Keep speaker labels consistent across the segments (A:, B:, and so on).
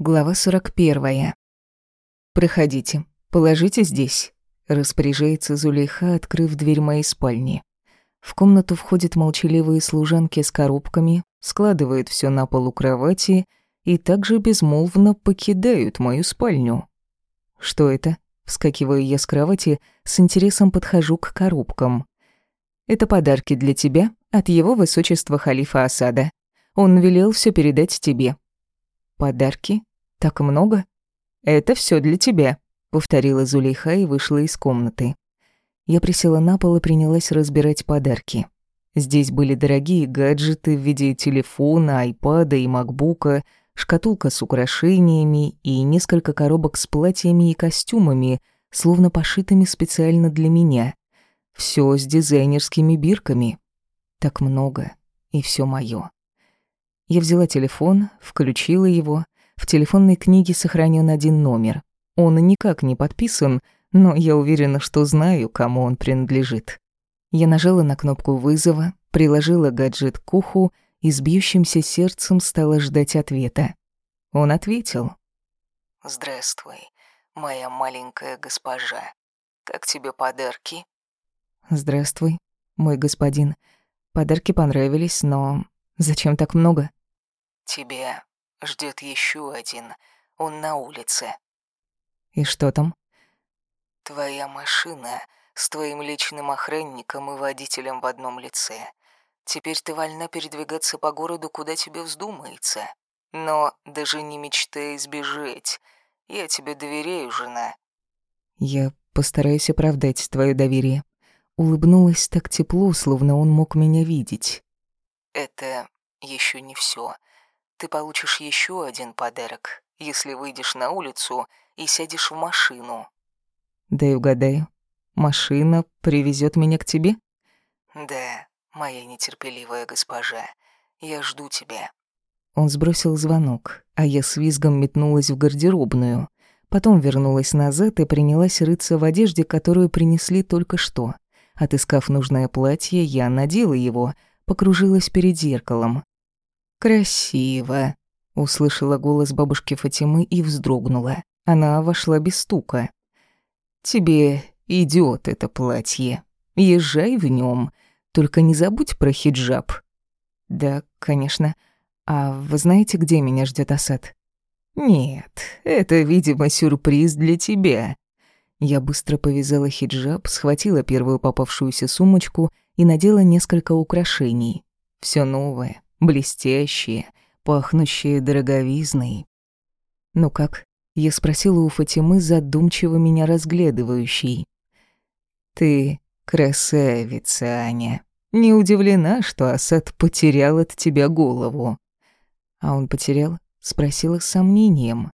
A: Глава 41. «Проходите, положите здесь», — распоряжается Зулейха, открыв дверь моей спальни. В комнату входят молчаливые служанки с коробками, складывают все на полу кровати и также безмолвно покидают мою спальню. «Что это?» — вскакиваю я с кровати, с интересом подхожу к коробкам. «Это подарки для тебя от его высочества халифа Асада. Он велел все передать тебе». «Подарки?» Так много? Это все для тебя, повторила Зулейха и вышла из комнаты. Я присела на пол и принялась разбирать подарки. Здесь были дорогие гаджеты в виде телефона, айпада и макбука, шкатулка с украшениями и несколько коробок с платьями и костюмами, словно пошитыми специально для меня. Все с дизайнерскими бирками. Так много, и все мое. Я взяла телефон, включила его — в телефонной книге сохранен один номер. Он никак не подписан, но я уверена, что знаю, кому он принадлежит. Я нажала на кнопку вызова, приложила гаджет к уху и с бьющимся сердцем стала ждать ответа. Он ответил.
B: «Здравствуй, моя маленькая госпожа. Как тебе подарки?»
A: «Здравствуй, мой господин. Подарки понравились, но зачем так много?»
B: «Тебе Ждет еще один. Он на улице.
A: И что там?
B: Твоя машина с твоим личным охранником и водителем в одном лице. Теперь ты вольна передвигаться по городу, куда тебе вздумается. Но даже не мечтай сбежать. Я тебе доверяю, жена.
A: Я постараюсь оправдать твое доверие. Улыбнулась так тепло, словно он мог меня видеть.
B: Это еще не все ты получишь еще один подарок, если выйдешь на улицу и сядешь в машину.
A: Да угадаю, машина привезет меня к тебе?
B: Да, моя нетерпеливая госпожа, я жду тебя.
A: Он сбросил звонок, а я с визгом метнулась в гардеробную. Потом вернулась назад и принялась рыться в одежде, которую принесли только что. Отыскав нужное платье, я надела его, покружилась перед зеркалом. «Красиво», — услышала голос бабушки Фатимы и вздрогнула. Она вошла без стука. «Тебе идет это платье. Езжай в нем, только не забудь про хиджаб». «Да, конечно. А вы знаете, где меня ждет Асад?» «Нет, это, видимо, сюрприз для тебя». Я быстро повязала хиджаб, схватила первую попавшуюся сумочку и надела несколько украшений. Все новое, блестящие, пахнущие дороговизной. «Ну как?» — я спросила у Фатимы, задумчиво меня разглядывающей. «Ты красавица, Аня. Не удивлена, что Асад потерял от тебя голову». «А он потерял?» — спросила с сомнением.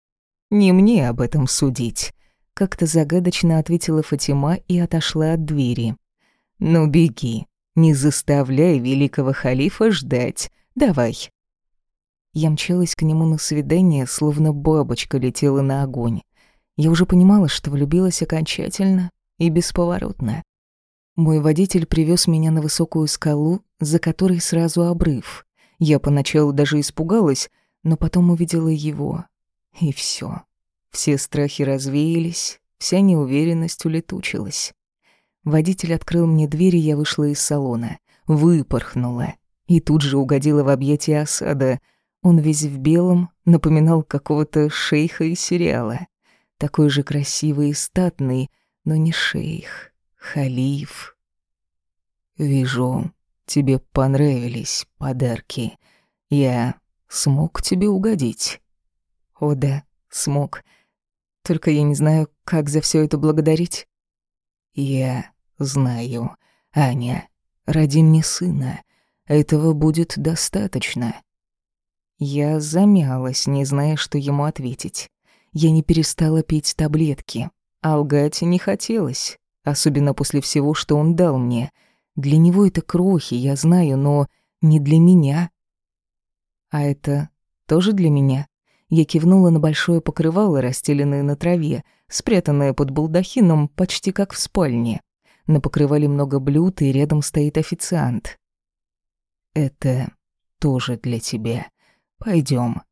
A: «Не мне об этом судить», — как-то загадочно ответила Фатима и отошла от двери. «Ну беги, не заставляй великого халифа ждать, Давай». Я мчалась к нему на свидание, словно бабочка летела на огонь. Я уже понимала, что влюбилась окончательно и бесповоротно. Мой водитель привез меня на высокую скалу, за которой сразу обрыв. Я поначалу даже испугалась, но потом увидела его. И все. Все страхи развеялись, вся неуверенность улетучилась. Водитель открыл мне дверь, и я вышла из салона. Выпорхнула и тут же угодила в объятия осада. Он весь в белом, напоминал какого-то шейха из сериала. Такой же красивый и статный, но не шейх, халиф. «Вижу, тебе понравились подарки. Я смог тебе угодить?» «О да, смог. Только я не знаю, как за все это благодарить». «Я знаю. Аня, роди мне сына. Этого будет достаточно. Я замялась, не зная, что ему ответить. Я не перестала пить таблетки, а лгать не хотелось, особенно после всего, что он дал мне. Для него это крохи, я знаю, но не для меня. А это тоже для меня? Я кивнула на большое покрывало, расстеленное на траве, спрятанное под балдахином, почти как в спальне. На покрывале много блюд, и рядом стоит официант. Это тоже для тебя. Пойдем.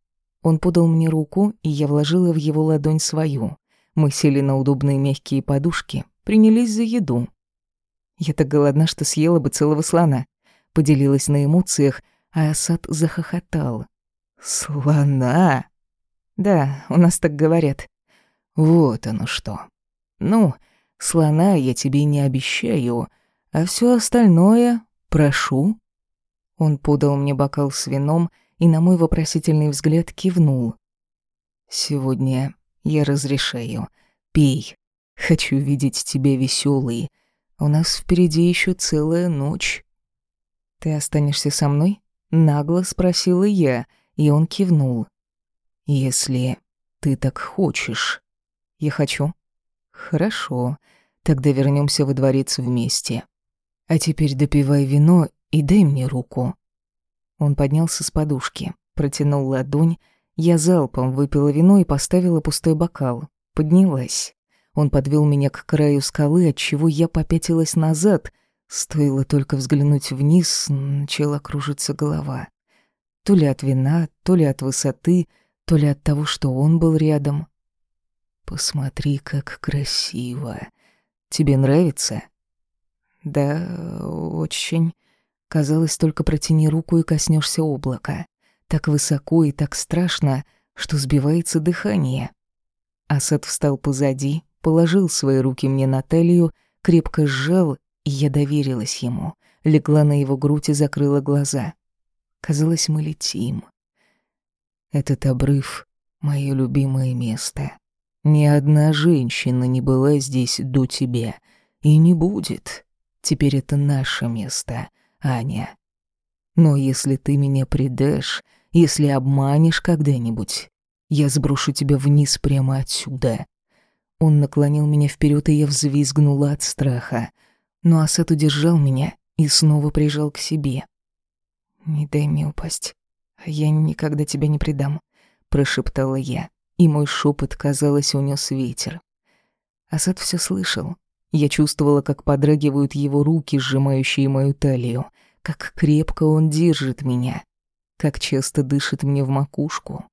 A: Он подал мне руку, и я вложила в его ладонь свою. Мы сели на удобные мягкие подушки, принялись за еду. Я так голодна, что съела бы целого слона. Поделилась на эмоциях, а Асад захохотал. «Слона?» «Да, у нас так говорят». «Вот оно что. Ну, слона я тебе не обещаю, а все остальное прошу». Он подал мне бокал с вином и на мой вопросительный взгляд кивнул. «Сегодня я разрешаю. Пей. Хочу видеть тебя веселой. У нас впереди еще целая ночь». «Ты останешься со мной?» — нагло спросила я, и он кивнул. «Если ты так хочешь». «Я хочу». «Хорошо. Тогда вернемся во дворец вместе. А теперь допивай вино и дай мне руку». Он поднялся с подушки, протянул ладонь, я залпом выпила вино и поставила пустой бокал. Поднялась. Он подвел меня к краю скалы, от чего я попятилась назад. Стоило только взглянуть вниз, начала кружиться голова. То ли от вина, то ли от высоты, то ли от того, что он был рядом. «Посмотри, как красиво. Тебе нравится?» «Да, очень. Казалось, только протяни руку и коснешься облака так высоко и так страшно, что сбивается дыхание. Асад встал позади, положил свои руки мне на талию, крепко сжал, и я доверилась ему, легла на его грудь и закрыла глаза. Казалось, мы летим. Этот обрыв — мое любимое место. Ни одна женщина не была здесь до тебя и не будет. Теперь это наше место, Аня. Но если ты меня предашь, если обманешь когда-нибудь, я сброшу тебя вниз прямо отсюда». Он наклонил меня вперед, и я взвизгнула от страха. Но Асет удержал меня и снова прижал к себе. «Не дай мне упасть. Я никогда тебя не предам», — прошептала я, и мой шепот, казалось, унес ветер. Асад все слышал. Я чувствовала, как подрагивают его руки, сжимающие мою талию, как крепко он держит меня как часто дышит мне в макушку.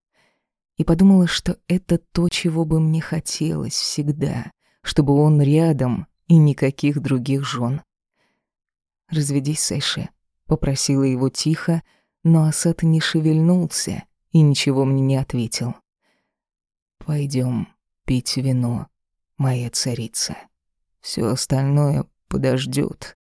A: И подумала, что это то, чего бы мне хотелось всегда, чтобы он рядом и никаких других жен. «Разведись, Сайше», — попросила его тихо, но Асад не шевельнулся и ничего мне не ответил. Пойдем пить вино, моя царица. Все остальное подождет.